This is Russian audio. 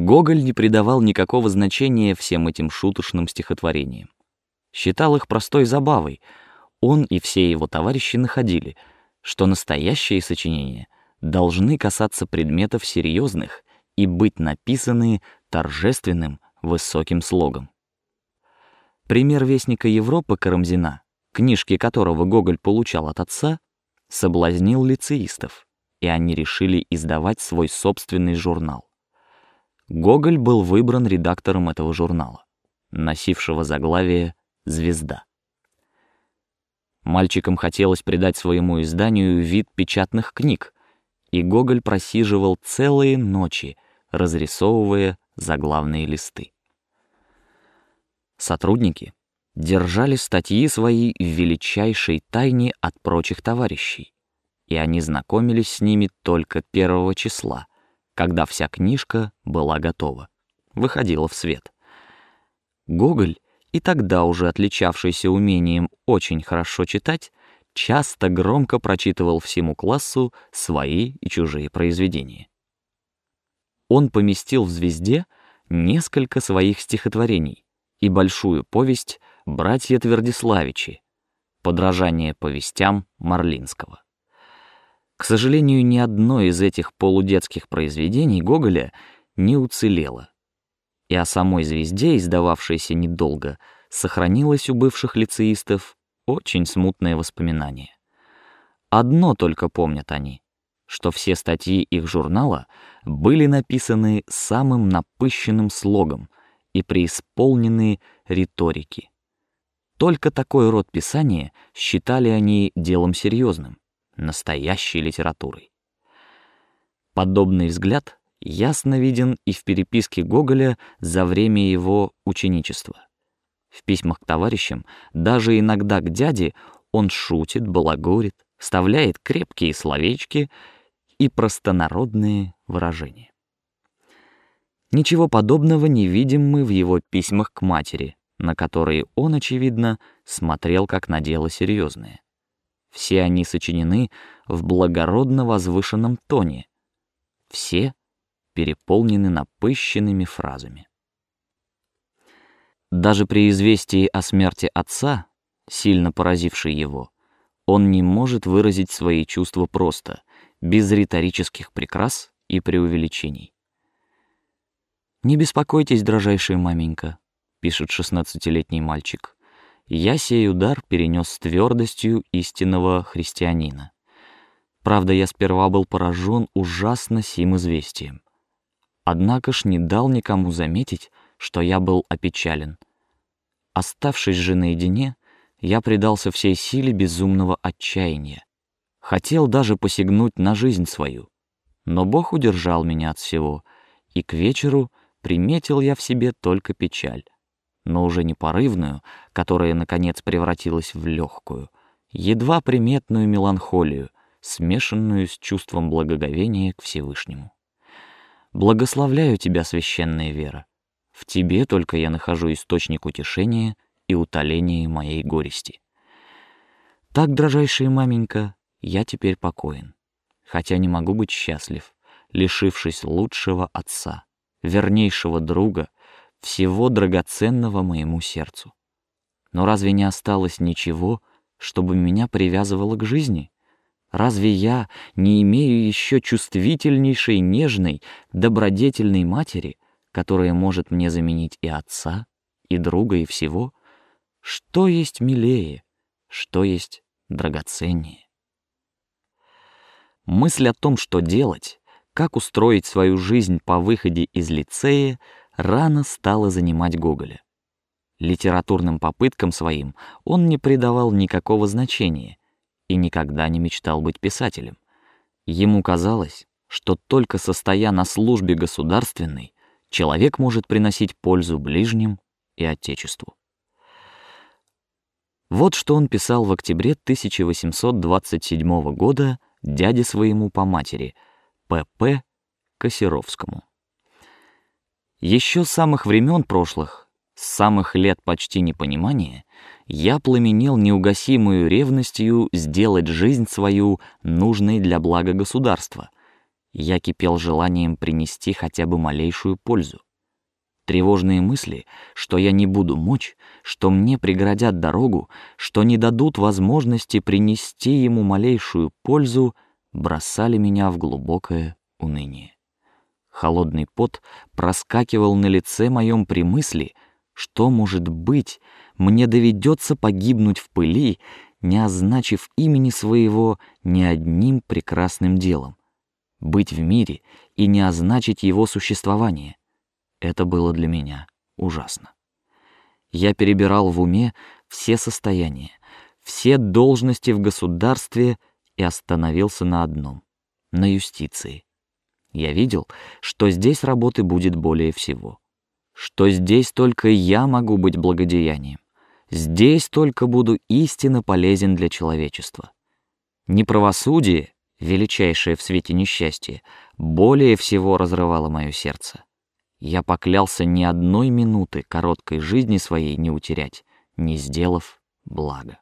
Гоголь не придавал никакого значения всем этим шуточным стихотворениям. Считал их простой забавой. Он и все его товарищи находили, что настоящие сочинения должны касаться предметов серьезных и быть написаны торжественным высоким слогом. Пример вестника Европы Карамзина, книжки которого Гоголь получал от отца, соблазнил лицеистов, и они решили издавать свой собственный журнал. Гоголь был выбран редактором этого журнала, носившего заглавие «Звезда». Мальчикам хотелось придать своему изданию вид печатных книг, и Гоголь просиживал целые ночи, разрисовывая заглавные листы. Сотрудники держали статьи свои в величайшей тайне от прочих товарищей, и они знакомились с ними только первого числа, когда вся книжка была готова, выходила в свет. Гоголь, и тогда уже отличавшийся умением очень хорошо читать, часто громко прочитывал всему классу свои и чужие произведения. Он поместил в «Звезде» несколько своих стихотворений и большую повесть «Братья Твердиславичи», подражание повестям Марлинского. К сожалению, ни одно из этих полудетских произведений Гоголя не уцелело, и о самой звезде, издававшейся недолго, сохранилось у бывших лицеистов очень смутное воспоминание. Одно только помнят они, что все статьи их журнала были написаны самым напыщенным слогом и преисполнены риторики. Только такой род писания считали они делом серьезным настоящей литературой. Подобный взгляд ясно виден и в переписке Гоголя за время его ученичества. В письмах к товарищам, даже иногда к дяде, он шутит, балагурит, вставляет крепкие словечки и простонародные выражения. Ничего подобного не видим мы в его письмах к матери, на которые он очевидно смотрел как на дело серьезное. Все они сочинены в благородно возвышенном тоне. Все переполнены напыщенными фразами. Даже при известии о смерти отца, сильно поразившей его, он не может выразить свои чувства просто, без риторических прикрас и преувеличений. Не беспокойтесь, дрожайшая маменька, пишет шестнадцатилетний мальчик я сей удар перенес с твердостью истинного христианина. Правда, я сперва был поражен ужасно сим известием. Однако ж не дал никому заметить, что я был опечален. Оставшись же наедине, я предался всей силе безумного отчаяния. Хотел даже посягнуть на жизнь свою, но Бог удержал меня от всего, и к вечеру приметил я в себе только печаль но уже не порывную, которая наконец превратилась в легкую, едва приметную меланхолию, смешанную с чувством благоговения к Всевышнему. Благословляю тебя, священная вера. В тебе только я нахожу источник утешения и утоления моей горести. Так, дрожайшая маменька, я теперь покоен, хотя не могу быть счастлив, лишившись лучшего отца, вернейшего друга всего драгоценного моему сердцу. Но разве не осталось ничего, чтобы меня привязывало к жизни? Разве я не имею еще чувствительнейшей, нежной, добродетельной матери, которая может мне заменить и отца, и друга, и всего? Что есть милее, что есть драгоценнее? Мысль о том, что делать, как устроить свою жизнь по выходе из лицея, рано стало занимать Гоголя. Литературным попыткам своим он не придавал никакого значения и никогда не мечтал быть писателем. Ему казалось, что только состоя на службе государственной, человек может приносить пользу ближним и отечеству. Вот что он писал в октябре 1827 года дяде своему по матери П.П. Косяровскому. Еще с самых времен прошлых, с самых лет почти непонимания, я пламенел неугасимою ревностью сделать жизнь свою нужной для блага государства Я кипел желанием принести хотя бы малейшую пользу. Тревожные мысли, что я не буду мочь, что мне преградят дорогу, что не дадут возможности принести ему малейшую пользу, бросали меня в глубокое уныние. Холодный пот проскакивал на лице моем при мысли, что может быть, мне доведется погибнуть в пыли, не означив имени своего ни одним прекрасным делом, быть в мире и не означить его существование. Это было для меня ужасно. Я перебирал в уме все состояния, все должности в государстве и остановился на одном — на юстиции. Я видел, что здесь работы будет более всего, что здесь только я могу быть благодеянием, здесь только буду истинно полезен для человечества. Не правосудие, величайшее в свете несчастье, более всего разрывало мое сердце. Я поклялся ни одной минуты короткой жизни своей не утерять, не сделав блага.